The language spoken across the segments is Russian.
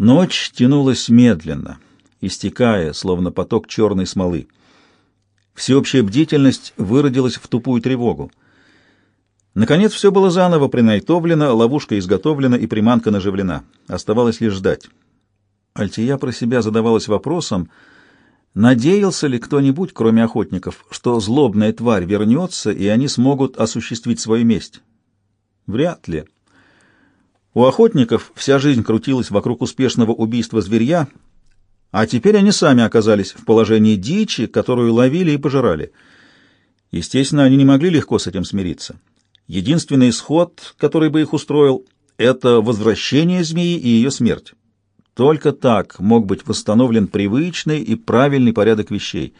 Ночь тянулась медленно, истекая, словно поток черной смолы. Всеобщая бдительность выродилась в тупую тревогу. Наконец все было заново принайтовлено, ловушка изготовлена и приманка наживлена. Оставалось лишь ждать. Альтия про себя задавалась вопросом, надеялся ли кто-нибудь, кроме охотников, что злобная тварь вернется, и они смогут осуществить свою месть. Вряд ли. У охотников вся жизнь крутилась вокруг успешного убийства зверья, а теперь они сами оказались в положении дичи, которую ловили и пожирали. Естественно, они не могли легко с этим смириться. Единственный исход, который бы их устроил, это возвращение змеи и ее смерть. Только так мог быть восстановлен привычный и правильный порядок вещей.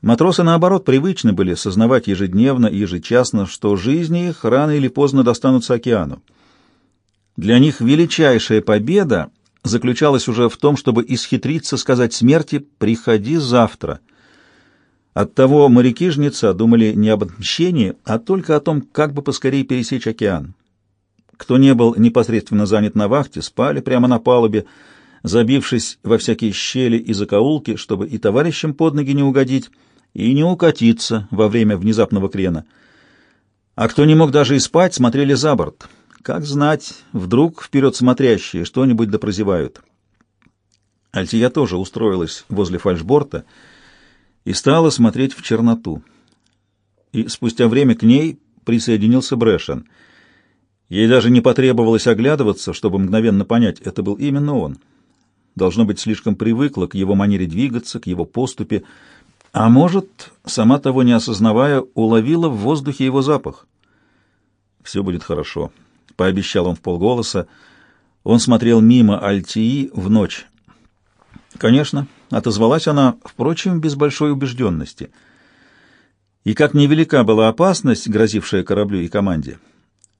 Матросы, наоборот, привычны были сознавать ежедневно и ежечасно, что жизни их рано или поздно достанутся океану. Для них величайшая победа заключалась уже в том, чтобы исхитриться сказать смерти «приходи завтра». Оттого моряки-жнеца думали не об отмщении, а только о том, как бы поскорее пересечь океан. Кто не был непосредственно занят на вахте, спали прямо на палубе, забившись во всякие щели и закоулки, чтобы и товарищам под ноги не угодить, и не укатиться во время внезапного крена. А кто не мог даже и спать, смотрели за борт. Как знать, вдруг вперед смотрящие что-нибудь допрозевают. Альтия тоже устроилась возле фальшборта — и стала смотреть в черноту. И спустя время к ней присоединился Брэшен. Ей даже не потребовалось оглядываться, чтобы мгновенно понять, это был именно он. Должно быть, слишком привыкла к его манере двигаться, к его поступе, а может, сама того не осознавая, уловила в воздухе его запах. «Все будет хорошо», — пообещал он в полголоса. Он смотрел мимо Альтии в ночь. «Конечно», — отозвалась она, впрочем, без большой убежденности. И как невелика была опасность, грозившая кораблю и команде,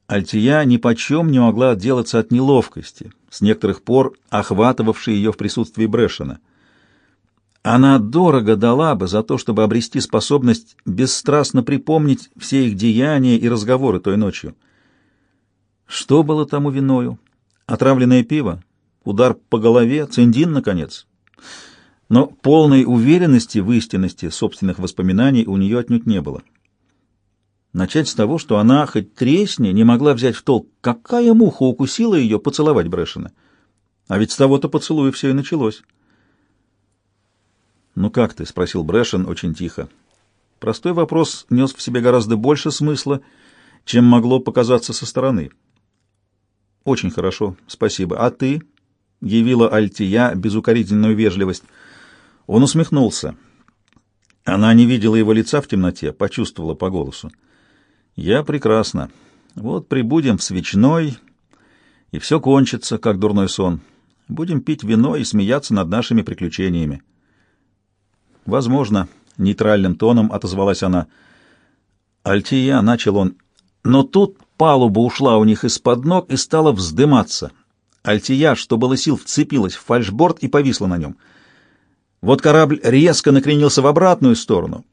Альтия нипочем не могла отделаться от неловкости, с некоторых пор охватывавшей ее в присутствии Брэшена. Она дорого дала бы за то, чтобы обрести способность бесстрастно припомнить все их деяния и разговоры той ночью. Что было тому виною? Отравленное пиво? Удар по голове? Циндин, наконец? но полной уверенности в истинности собственных воспоминаний у нее отнюдь не было. Начать с того, что она, хоть тресни, не могла взять в толк, какая муха укусила ее поцеловать Брэшена. А ведь с того-то поцелуя все и началось. «Ну как ты?» — спросил Брэшен очень тихо. Простой вопрос нес в себе гораздо больше смысла, чем могло показаться со стороны. «Очень хорошо, спасибо. А ты?» — явила Альтия безукоризненную вежливость — он усмехнулся. Она не видела его лица в темноте, почувствовала по голосу. «Я прекрасно. Вот прибудем в свечной, и все кончится, как дурной сон. Будем пить вино и смеяться над нашими приключениями». «Возможно», — нейтральным тоном отозвалась она. «Альтия», — начал он, но тут палуба ушла у них из-под ног и стала вздыматься. Альтия, что было сил, вцепилась в фальшборд и повисла на нем — вот корабль резко накренился в обратную сторону,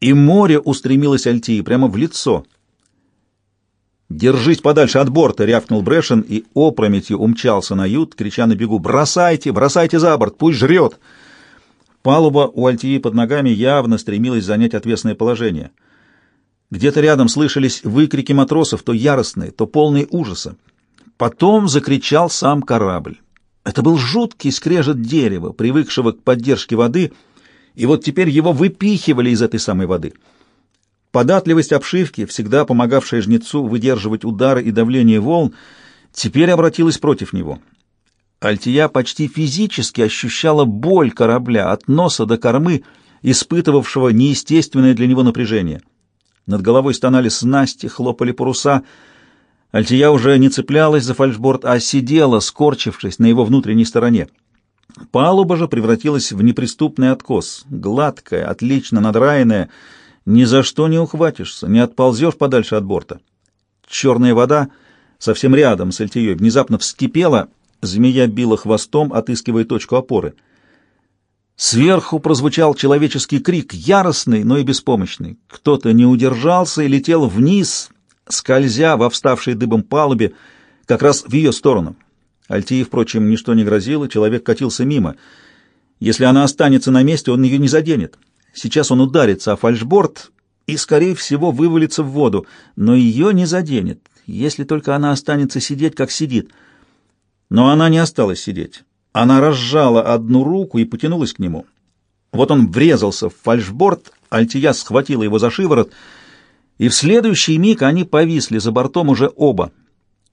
и море устремилось Альтии прямо в лицо. «Держись подальше от борта!» — рявкнул Брэшен и опрометью умчался на ют, крича на бегу «Бросайте! Бросайте за борт! Пусть жрет!» Палуба у Альтии под ногами явно стремилась занять отвесное положение. Где-то рядом слышались выкрики матросов, то яростные, то полные ужаса. Потом закричал сам корабль. Это был жуткий скрежет дерева, привыкшего к поддержке воды, и вот теперь его выпихивали из этой самой воды. Податливость обшивки, всегда помогавшая жнецу выдерживать удары и давление волн, теперь обратилась против него. Альтия почти физически ощущала боль корабля от носа до кормы, испытывавшего неестественное для него напряжение. Над головой стонали снасти, хлопали паруса — Альтия уже не цеплялась за фальшборд, а сидела, скорчившись на его внутренней стороне. Палуба же превратилась в неприступный откос, гладкая, отлично надраенная, ни за что не ухватишься, не отползешь подальше от борта. Черная вода совсем рядом с Альтией внезапно вскипела, змея била хвостом, отыскивая точку опоры. Сверху прозвучал человеческий крик, яростный, но и беспомощный. Кто-то не удержался и летел вниз, скользя во вставшей дыбом палубе, как раз в ее сторону. Альтии, впрочем, ничто не грозило, человек катился мимо. Если она останется на месте, он ее не заденет. Сейчас он ударится о фальшборд и, скорее всего, вывалится в воду, но ее не заденет, если только она останется сидеть, как сидит. Но она не осталась сидеть. Она разжала одну руку и потянулась к нему. Вот он врезался в фальшборд, Альтия схватила его за шиворот, и в следующий миг они повисли за бортом уже оба.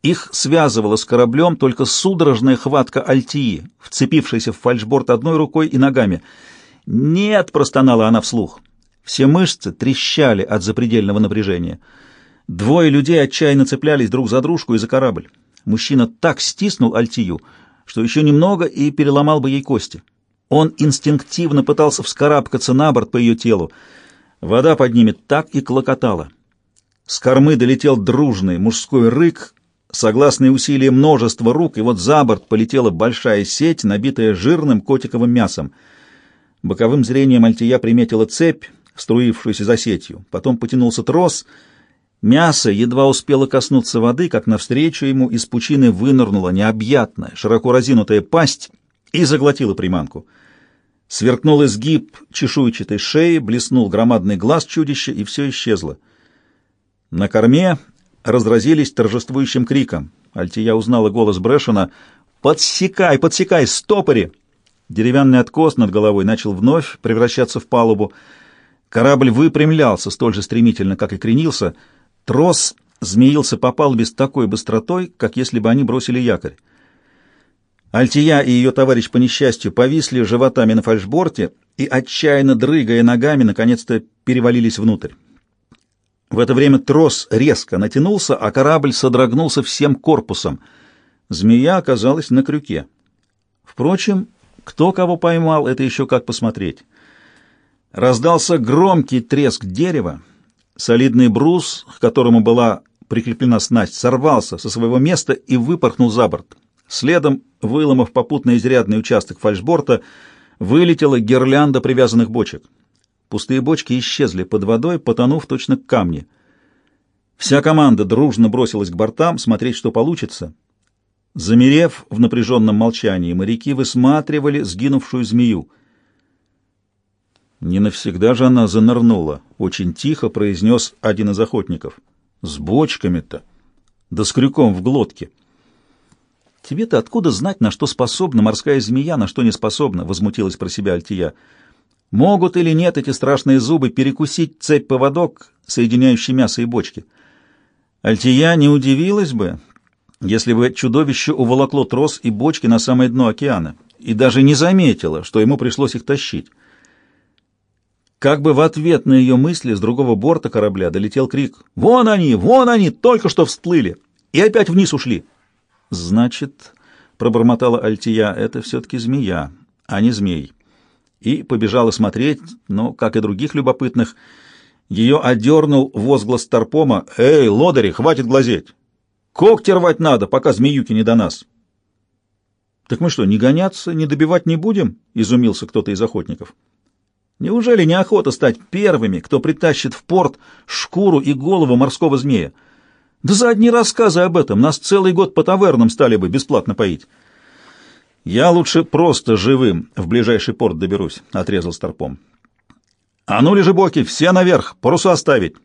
Их связывала с кораблем только судорожная хватка Альтии, вцепившаяся в фальшборд одной рукой и ногами. «Нет!» — простонала она вслух. Все мышцы трещали от запредельного напряжения. Двое людей отчаянно цеплялись друг за дружку и за корабль. Мужчина так стиснул Альтию, что еще немного и переломал бы ей кости. Он инстинктивно пытался вскарабкаться на борт по ее телу. Вода под ними так и клокотала. С кормы долетел дружный мужской рык, согласные усилия множества рук, и вот за борт полетела большая сеть, набитая жирным котиковым мясом. Боковым зрением Альтия приметила цепь, струившуюся за сетью. Потом потянулся трос. Мясо едва успело коснуться воды, как навстречу ему из пучины вынырнула необъятная, широко разинутая пасть и заглотила приманку. Сверкнул изгиб чешуйчатой шеи, блеснул громадный глаз чудища, и все исчезло. На корме разразились торжествующим криком. Альтия узнала голос Брэшена. «Подсекай, подсекай, стопори!» Деревянный откос над головой начал вновь превращаться в палубу. Корабль выпрямлялся столь же стремительно, как и кренился. Трос змеился по палубе с такой быстротой, как если бы они бросили якорь. Альтия и ее товарищ по несчастью повисли животами на фальшборте и, отчаянно дрыгая ногами, наконец-то перевалились внутрь. В это время трос резко натянулся, а корабль содрогнулся всем корпусом. Змея оказалась на крюке. Впрочем, кто кого поймал, это еще как посмотреть. Раздался громкий треск дерева. Солидный брус, к которому была прикреплена снасть, сорвался со своего места и выпорхнул за борт. Следом, выломав попутно изрядный участок фальшборта, вылетела гирлянда привязанных бочек. Пустые бочки исчезли под водой, потонув точно к камни. Вся команда дружно бросилась к бортам смотреть, что получится. Замерев в напряженном молчании, моряки высматривали сгинувшую змею. «Не навсегда же она занырнула», — очень тихо произнес один из охотников. «С бочками-то, да с крюком в глотке». «Тебе-то откуда знать, на что способна морская змея, на что не способна?» — возмутилась про себя Альтия. «Могут или нет эти страшные зубы перекусить цепь-поводок, соединяющий мясо и бочки?» Альтия не удивилась бы, если бы чудовище уволокло трос и бочки на самое дно океана, и даже не заметила, что ему пришлось их тащить. Как бы в ответ на ее мысли с другого борта корабля долетел крик «Вон они! Вон они! Только что всплыли!» и опять вниз ушли. «Значит, — пробормотала Альтия, — это все-таки змея, а не змей». И побежала смотреть, но, как и других любопытных, ее одернул возглас Тарпома «Эй, лодыри, хватит глазеть! Когти рвать надо, пока змеюки не до нас!» «Так мы что, не гоняться, не добивать не будем?» — изумился кто-то из охотников. «Неужели неохота стать первыми, кто притащит в порт шкуру и голову морского змея?» Да за одни рассказы об этом нас целый год по тавернам стали бы бесплатно поить. Я лучше просто живым в ближайший порт доберусь, — отрезал Старпом. А ну, лежебоки, все наверх, паруса оставить.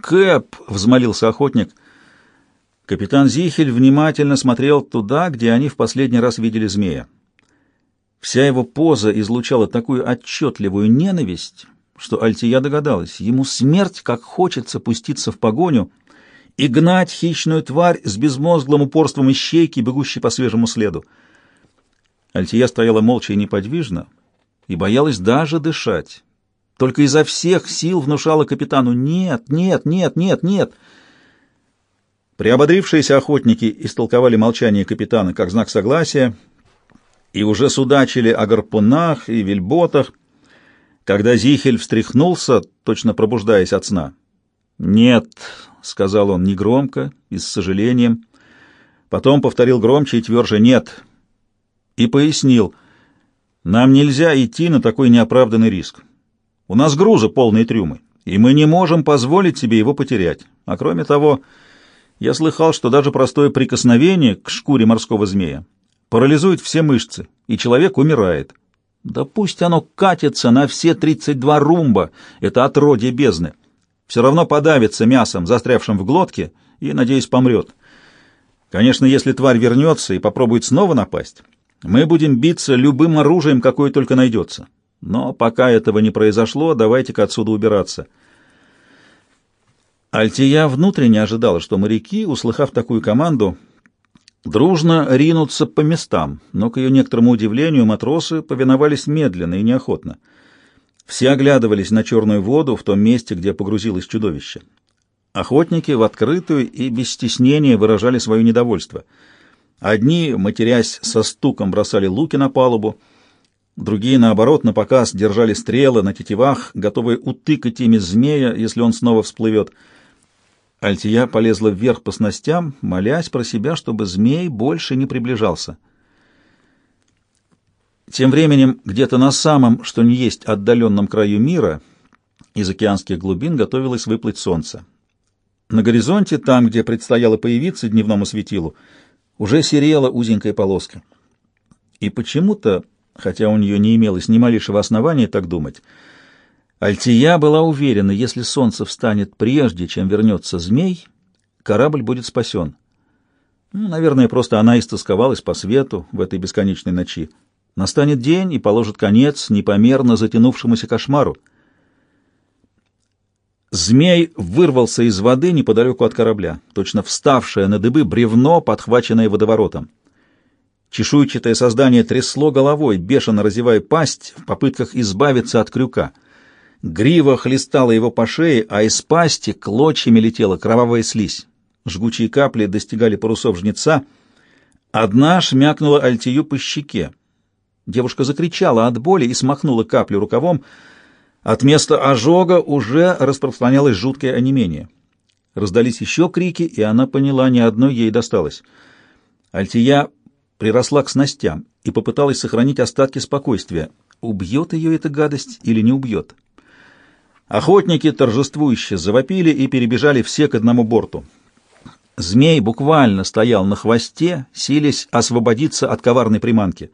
Кэп, — взмолился охотник. Капитан Зихель внимательно смотрел туда, где они в последний раз видели змея. Вся его поза излучала такую отчетливую ненависть, что Альтия догадалась, ему смерть, как хочется пуститься в погоню — и гнать хищную тварь с безмозглым упорством ищейки, бегущей по свежему следу. Альтия стояла молча и неподвижно и боялась даже дышать. Только изо всех сил внушала капитану «Нет, нет, нет, нет, нет!» Приободрившиеся охотники истолковали молчание капитана как знак согласия и уже судачили о гарпунах и вельботах, когда Зихель встряхнулся, точно пробуждаясь от сна. «Нет», — сказал он негромко и с сожалением. Потом повторил громче и тверже «нет» и пояснил, «Нам нельзя идти на такой неоправданный риск. У нас груза полные трюмы, и мы не можем позволить себе его потерять. А кроме того, я слыхал, что даже простое прикосновение к шкуре морского змея парализует все мышцы, и человек умирает. Да пусть оно катится на все 32 румба, это отродье бездны. Все равно подавится мясом, застрявшим в глотке, и, надеюсь, помрет. Конечно, если тварь вернется и попробует снова напасть, мы будем биться любым оружием, какое только найдется. Но пока этого не произошло, давайте-ка отсюда убираться. Альтия внутренне ожидала, что моряки, услыхав такую команду, дружно ринутся по местам, но, к ее некоторому удивлению, матросы повиновались медленно и неохотно. Все оглядывались на черную воду в том месте, где погрузилось чудовище. Охотники в открытую и без стеснения выражали свое недовольство. Одни, матерясь со стуком, бросали луки на палубу, другие, наоборот, на показ держали стрелы на тетивах, готовые утыкать ими змея, если он снова всплывет — Альтия полезла вверх по снастям, молясь про себя, чтобы змей больше не приближался. Тем временем, где-то на самом, что не есть отдаленном краю мира, из океанских глубин готовилось выплыть солнце. На горизонте, там, где предстояло появиться дневному светилу, уже серела узенькая полоска. И почему-то, хотя у нее не имелось ни малейшего основания так думать, Альтия была уверена, если солнце встанет прежде, чем вернется змей, корабль будет спасен. Ну, наверное, просто она истосковалась по свету в этой бесконечной ночи. Настанет день и положит конец непомерно затянувшемуся кошмару. Змей вырвался из воды неподалеку от корабля, точно вставшее на дыбы бревно, подхваченное водоворотом. Чешуйчатое создание трясло головой, бешено разевая пасть в попытках избавиться от крюка — Грива хлестала его по шее, а из пасти клочьями летела кровавая слизь. Жгучие капли достигали парусов жнеца. Одна шмякнула Альтию по щеке. Девушка закричала от боли и смахнула каплю рукавом. От места ожога уже распространялось жуткое онемение. Раздались еще крики, и она поняла, ни одной ей досталось. Альтия приросла к снастям и попыталась сохранить остатки спокойствия. Убьет ее эта гадость или не убьет? Охотники торжествующе завопили и перебежали все к одному борту. Змей буквально стоял на хвосте, силясь освободиться от коварной приманки.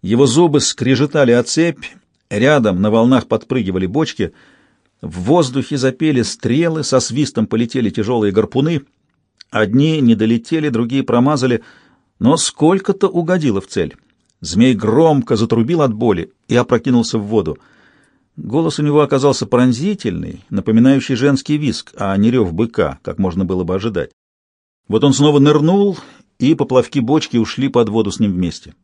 Его зубы скрежетали о цепь, рядом на волнах подпрыгивали бочки, в воздухе запели стрелы, со свистом полетели тяжелые гарпуны. Одни не долетели, другие промазали, но сколько-то угодило в цель. Змей громко затрубил от боли и опрокинулся в воду. Голос у него оказался пронзительный, напоминающий женский виск, а не рев быка, как можно было бы ожидать. Вот он снова нырнул, и поплавки бочки ушли под воду с ним вместе.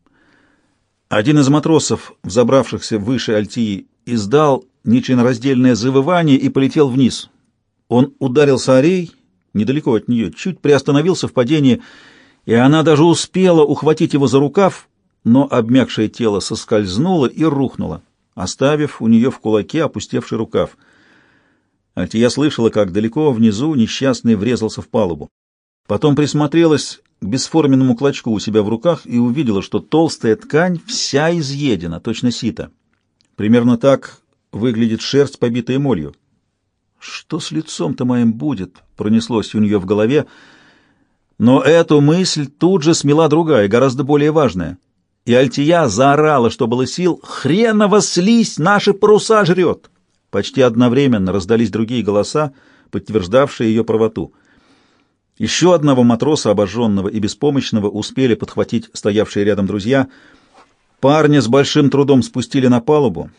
Один из матросов, взобравшихся выше Альтии, издал нечленораздельное завывание и полетел вниз. Он ударился о рей, недалеко от нее, чуть приостановился в падении, и она даже успела ухватить его за рукав, но обмякшее тело соскользнуло и рухнуло оставив у нее в кулаке опустевший рукав. Альтия слышала, как далеко внизу несчастный врезался в палубу. Потом присмотрелась к бесформенному клочку у себя в руках и увидела, что толстая ткань вся изъедена, точно сито. Примерно так выглядит шерсть, побитая молью. «Что с лицом-то моим будет?» — пронеслось у нее в голове. Но эту мысль тут же смела другая, гораздо более важная — и Альтия заорала, что было сил, «Хренова слизь! Наши паруса жрет!» Почти одновременно раздались другие голоса, подтверждавшие ее правоту. Еще одного матроса, обожженного и беспомощного, успели подхватить стоявшие рядом друзья. Парня с большим трудом спустили на палубу.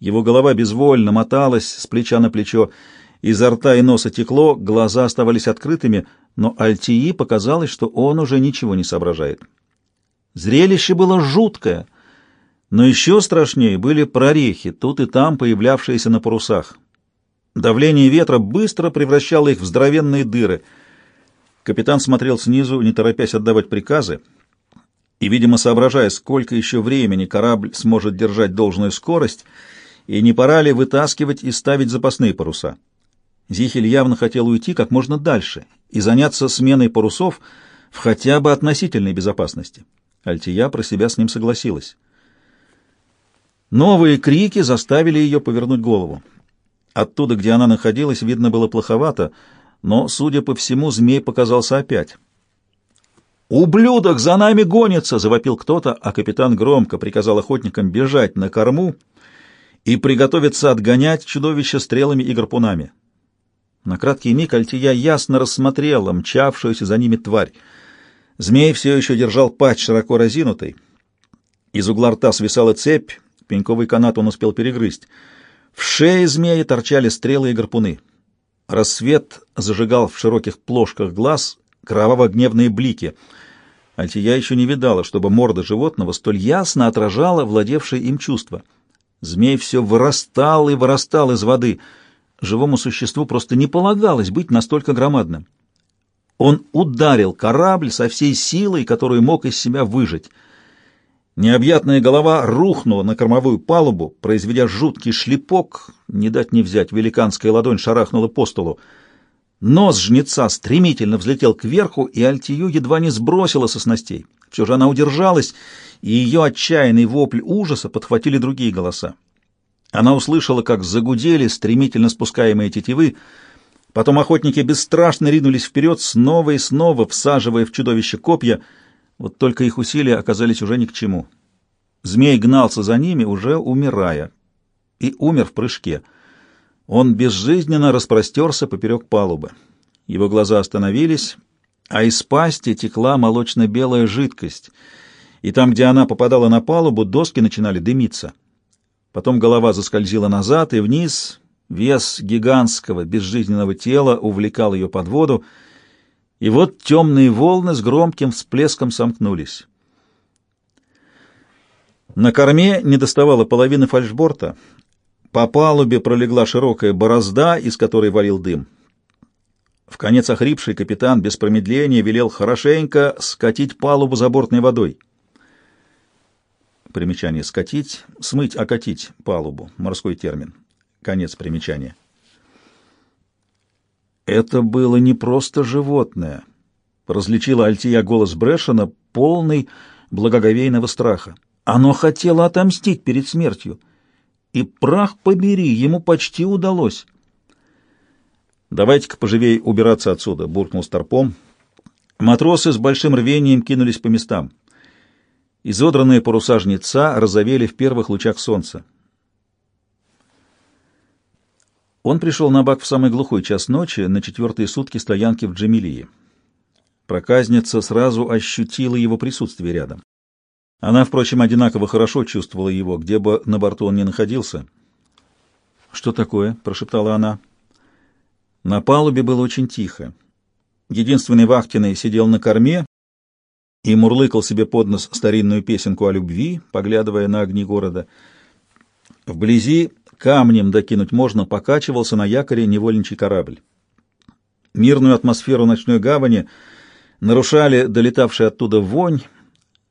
Его голова безвольно моталась с плеча на плечо, изо рта и носа текло, глаза оставались открытыми, но Альтии показалось, что он уже ничего не соображает. Зрелище было жуткое, но еще страшнее были прорехи, тут и там появлявшиеся на парусах. Давление ветра быстро превращало их в здоровенные дыры. Капитан смотрел снизу, не торопясь отдавать приказы, и, видимо, соображая, сколько еще времени корабль сможет держать должную скорость, и не пора ли вытаскивать и ставить запасные паруса. Зихель явно хотел уйти как можно дальше и заняться сменой парусов в хотя бы относительной безопасности. Альтия про себя с ним согласилась. Новые крики заставили ее повернуть голову. Оттуда, где она находилась, видно было плоховато, но, судя по всему, змей показался опять. «Ублюдок за нами гонится!» — завопил кто-то, а капитан громко приказал охотникам бежать на корму и приготовиться отгонять чудовище стрелами и гарпунами. На краткий миг Альтия ясно рассмотрела мчавшуюся за ними тварь. Змей все еще держал пасть широко разинутой. Из угла рта свисала цепь, пеньковый канат он успел перегрызть. В шее змеи торчали стрелы и гарпуны. Рассвет зажигал в широких плошках глаз кроваво-гневные блики. Альтия еще не видала, чтобы морда животного столь ясно отражала владевшее им чувство. Змей все вырастал и вырастал из воды. Живому существу просто не полагалось быть настолько громадным. Он ударил корабль со всей силой, которую мог из себя выжать. Необъятная голова рухнула на кормовую палубу, произведя жуткий шлепок, не дать не взять, великанская ладонь шарахнула по столу. Нос жнеца стремительно взлетел кверху, и Альтию едва не сбросила со снастей. Все же она удержалась, и ее отчаянный вопль ужаса подхватили другие голоса. Она услышала, как загудели стремительно спускаемые тетивы, потом охотники бесстрашно ринулись вперед, снова и снова всаживая в чудовище копья — вот только их усилия оказались уже ни к чему. Змей гнался за ними, уже умирая, и умер в прыжке. Он безжизненно распростерся поперек палубы. Его глаза остановились, а из пасти текла молочно-белая жидкость, и там, где она попадала на палубу, доски начинали дымиться. Потом голова заскользила назад и вниз, вес гигантского безжизненного тела увлекал ее под воду, и вот темные волны с громким всплеском сомкнулись. На корме не доставало половины фальшборта. По палубе пролегла широкая борозда, из которой валил дым. В конец охрипший капитан без промедления велел хорошенько скатить палубу забортной водой. Примечание «скатить», «смыть», «окатить» палубу, морской термин. Конец примечания. Это было не просто животное. Различила Альтия голос Брэшена, полный благоговейного страха. Оно хотело отомстить перед смертью. И прах побери, ему почти удалось. «Давайте-ка поживей убираться отсюда», — буркнул Старпом. Матросы с большим рвением кинулись по местам. Изодранные паруса жнеца розовели в первых лучах солнца. Он пришел на бак в самый глухой час ночи, на четвертые сутки стоянки в Джамилии. Проказница сразу ощутила его присутствие рядом. Она, впрочем, одинаково хорошо чувствовала его, где бы на борту он ни находился. «Что такое?» — прошептала она. На палубе было очень тихо. Единственный вахтенный сидел на корме и мурлыкал себе под нос старинную песенку о любви, поглядывая на огни города. Вблизи камнем докинуть можно, покачивался на якоре невольничий корабль. Мирную атмосферу ночной гавани нарушали долетавший оттуда вонь,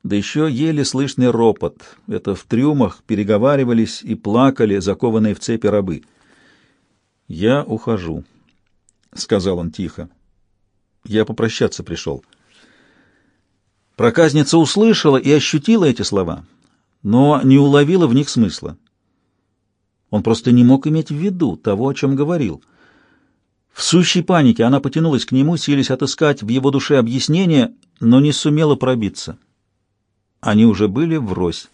да еще еле слышный ропот. Это в трюмах переговаривались и плакали закованные в цепи рабы. «Я ухожу», — сказал он тихо. «Я попрощаться пришел». Проказница услышала и ощутила эти слова, но не уловила в них смысла. Он просто не мог иметь в виду того, о чем говорил. В сущей панике она потянулась к нему, силясь отыскать в его душе объяснение, но не сумела пробиться. Они уже были врозь.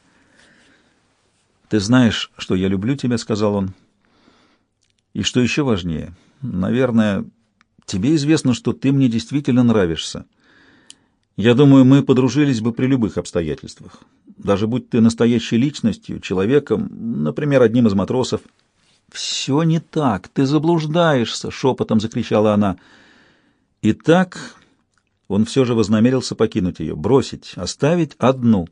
«Ты знаешь, что я люблю тебя», — сказал он. «И что еще важнее, наверное, тебе известно, что ты мне действительно нравишься. Я думаю, мы подружились бы при любых обстоятельствах даже будь ты настоящей личностью, человеком, например, одним из матросов. «Все не так, ты заблуждаешься!» — шепотом закричала она. И так он все же вознамерился покинуть ее, бросить, оставить одну.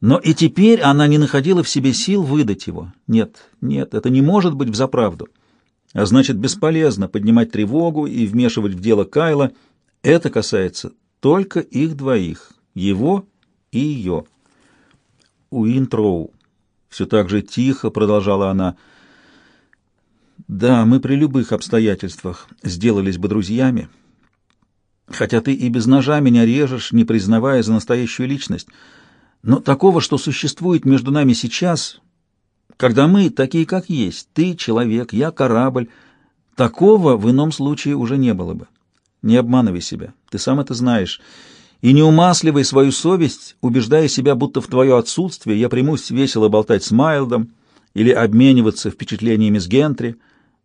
Но и теперь она не находила в себе сил выдать его. Нет, нет, это не может быть взаправду. А значит, бесполезно поднимать тревогу и вмешивать в дело Кайла. Это касается только их двоих, его и ее. Уинтроу. Все так же тихо продолжала она. Да, мы при любых обстоятельствах сделались бы друзьями. Хотя ты и без ножа меня режешь, не признавая за настоящую личность. Но такого, что существует между нами сейчас, когда мы такие, как есть, ты человек, я корабль, такого в ином случае уже не было бы. Не обманывай себя, ты сам это знаешь. и не умасливай свою совесть, убеждая себя, будто в твое отсутствие я примусь весело болтать с Майлдом или обмениваться впечатлениями с Гентри.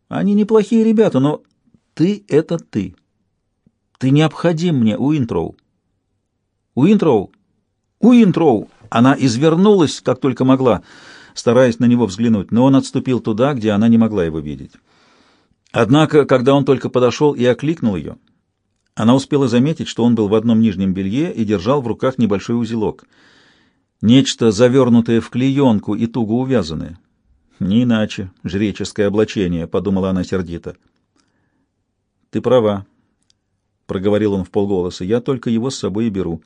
Они неплохие ребята, но ты — это ты. Ты необходим мне, Уинтроу. Уинтроу! Уинтроу! Она извернулась, как только могла, стараясь на него взглянуть, но он отступил туда, где она не могла его видеть. Однако, когда он только подошел и окликнул ее, она успела заметить, что он был в одном нижнем белье и держал в руках небольшой узелок. Нечто завернутое в клеенку и туго увязанное. «Не иначе, жреческое облачение», — подумала она сердито. «Ты права», — проговорил он в полголоса, — «я только его с собой и беру.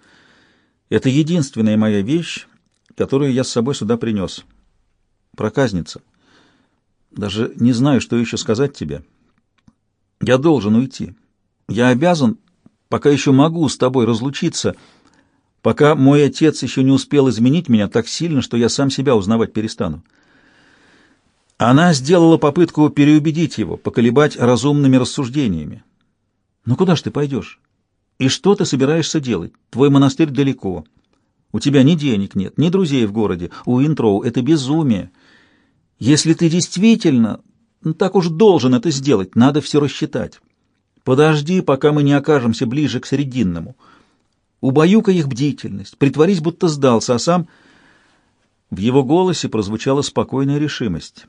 Это единственная моя вещь, которую я с собой сюда принес. Проказница. Даже не знаю, что еще сказать тебе. Я должен уйти. Я обязан, пока еще могу с тобой разлучиться, пока мой отец еще не успел изменить меня так сильно, что я сам себя узнавать перестану. Она сделала попытку переубедить его, поколебать разумными рассуждениями. «Ну куда ж ты пойдешь? И что ты собираешься делать? Твой монастырь далеко. У тебя ни денег нет, ни друзей в городе. У Интроу это безумие. Если ты действительно так уж должен это сделать, надо все рассчитать. Подожди, пока мы не окажемся ближе к Срединному. Убаюкай их бдительность, притворись, будто сдался, а сам... В его голосе прозвучала спокойная решимость.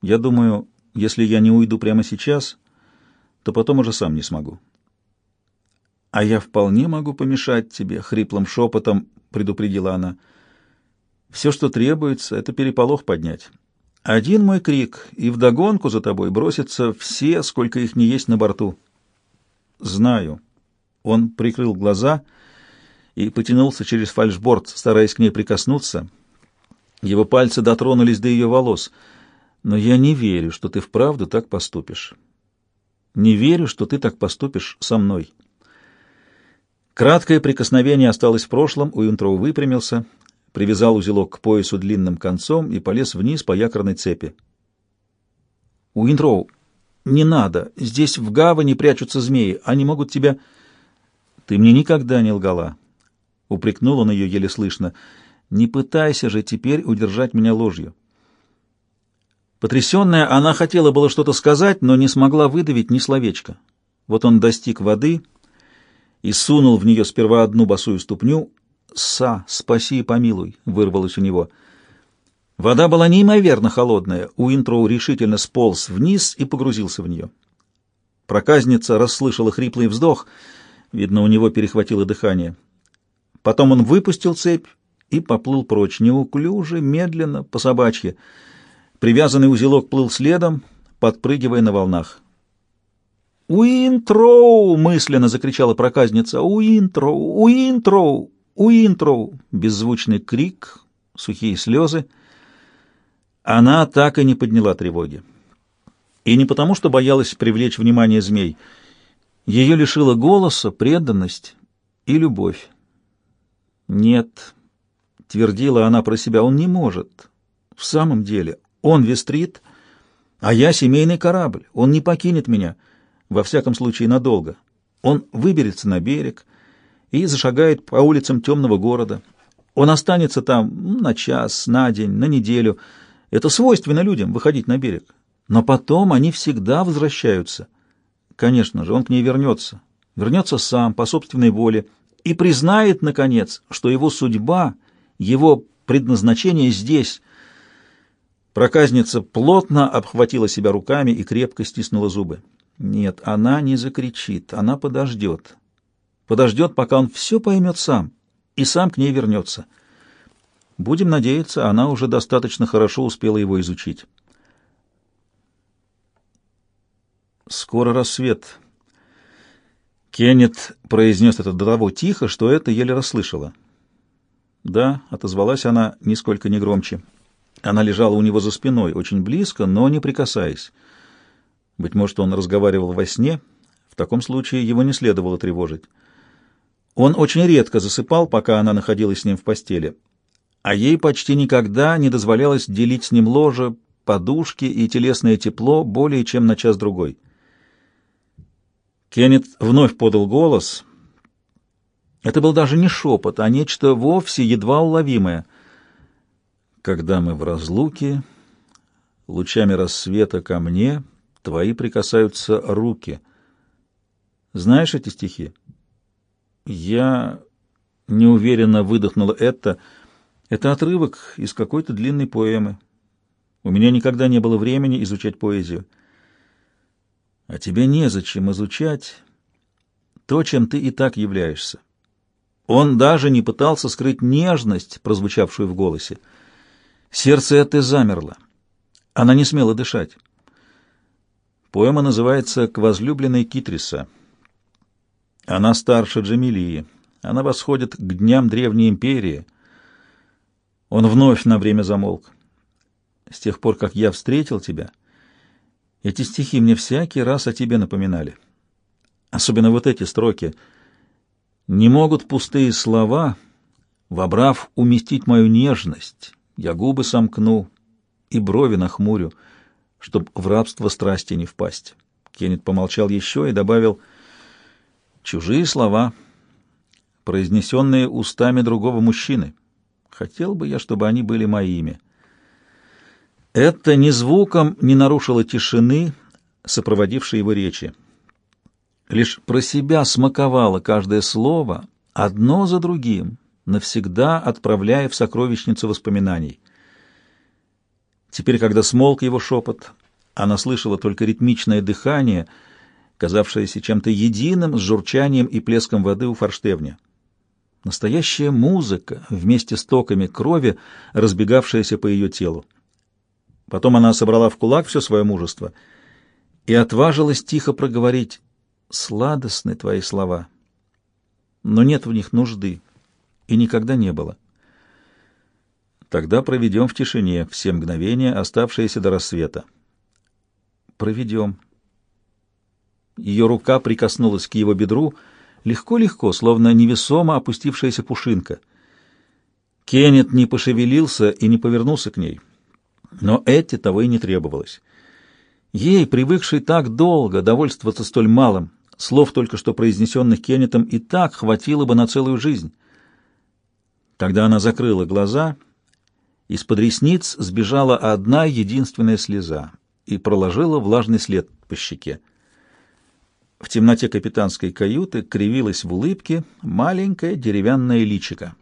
Я думаю, если я не уйду прямо сейчас, то потом уже сам не смогу. А я вполне могу помешать тебе, хриплым шепотом предупредила она. Все, что требуется, это переполох поднять. Один мой крик, и вдогонку за тобой бросятся все, сколько их не есть на борту. Знаю. Он прикрыл глаза и потянулся через фальшборд, стараясь к ней прикоснуться. Его пальцы дотронулись до ее волос. Но я не верю, что ты вправду так поступишь. Не верю, что ты так поступишь со мной. Краткое прикосновение осталось в прошлом, Уинтроу выпрямился, привязал узелок к поясу длинным концом и полез вниз по якорной цепи. «Уинтроу, не надо. Здесь в гавани прячутся змеи. Они могут тебя...» «Ты мне никогда не лгала», — упрекнул он ее еле слышно. «Не пытайся же теперь удержать меня ложью». Потрясенная, она хотела было что-то сказать, но не смогла выдавить ни словечка. Вот он достиг воды и сунул в нее сперва одну босую ступню. «Са, спаси и помилуй!» — вырвалось у него — Вода была неимоверно холодная. Уинтроу решительно сполз вниз и погрузился в нее. Проказница расслышала хриплый вздох. Видно, у него перехватило дыхание. Потом он выпустил цепь и поплыл прочь, неуклюже, медленно, по собачье. Привязанный узелок плыл следом, подпрыгивая на волнах. «Уинтроу!» — мысленно закричала проказница. «Уинтроу! Уинтроу! Уинтроу!» Беззвучный крик, сухие слезы — она так и не подняла тревоги. И не потому, что боялась привлечь внимание змей. Ее лишила голоса, преданность и любовь. «Нет», — твердила она про себя, — «он не может. В самом деле, он вестрит, а я семейный корабль. Он не покинет меня, во всяком случае, надолго. Он выберется на берег и зашагает по улицам темного города. Он останется там на час, на день, на неделю — это свойственно людям выходить на берег. Но потом они всегда возвращаются. Конечно же, он к ней вернется. Вернется сам, по собственной воле, и признает, наконец, что его судьба, его предназначение здесь. Проказница плотно обхватила себя руками и крепко стиснула зубы. Нет, она не закричит, она подождет. Подождет, пока он все поймет сам, и сам к ней вернется. Будем надеяться, она уже достаточно хорошо успела его изучить. Скоро рассвет. Кеннет произнес это до того тихо, что это еле расслышала. «Да», — отозвалась она, нисколько не громче. Она лежала у него за спиной, очень близко, но не прикасаясь. Быть может, он разговаривал во сне. В таком случае его не следовало тревожить. Он очень редко засыпал, пока она находилась с ним в постели а ей почти никогда не дозволялось делить с ним ложе, подушки и телесное тепло более чем на час-другой. Кеннет вновь подал голос, Это был даже не шепот, а нечто вовсе едва уловимое. Когда мы в разлуке, лучами рассвета ко мне твои прикасаются руки. Знаешь эти стихи? Я неуверенно выдохнула это. Это отрывок из какой-то длинной поэмы. У меня никогда не было времени изучать поэзию. А тебе незачем изучать то, чем ты и так являешься. Он даже не пытался скрыть нежность, прозвучавшую в голосе. Сердце это замерло. Она не смела дышать. Поэма называется «К возлюбленной Китриса». Она старше Джамилии. Она восходит к дням Древней Империи. Он вновь на время замолк. С тех пор, как я встретил тебя, эти стихи мне всякий раз о тебе напоминали. Особенно вот эти строки. «Не могут пустые слова, вобрав, уместить мою нежность, я губы сомкну и брови нахмурю, чтоб в рабство страсти не впасть». Кеннет помолчал еще и добавил «Чужие слова, произнесенные устами другого мужчины. Хотел бы я, чтобы они были моими». Это ни звуком не нарушило тишины, сопроводившей его речи. Лишь про себя смаковало каждое слово, одно за другим, навсегда отправляя в сокровищницу воспоминаний. Теперь, когда смолк его шепот, она слышала только ритмичное дыхание, казавшееся чем-то единым с журчанием и плеском воды у форштевня. Настоящая музыка вместе с токами крови, разбегавшаяся по ее телу. Потом она собрала в кулак все свое мужество и отважилась тихо проговорить «Сладостны твои слова, но нет в них нужды, и никогда не было». Тогда проведем в тишине все мгновения, оставшиеся до рассвета. Проведем. Ее рука прикоснулась к его бедру, легко-легко, словно невесомо опустившаяся пушинка. Кеннет не пошевелился и не повернулся к ней. Но Эти того и не требовалось. Ей, привыкшей так долго довольствоваться столь малым, слов только что произнесенных Кеннетом, и так хватило бы на целую жизнь. Тогда она закрыла глаза, из-под ресниц сбежала одна единственная слеза и проложила влажный след по щеке. В темноте капитанской каюты кривилась в улыбке маленькое деревянное личико.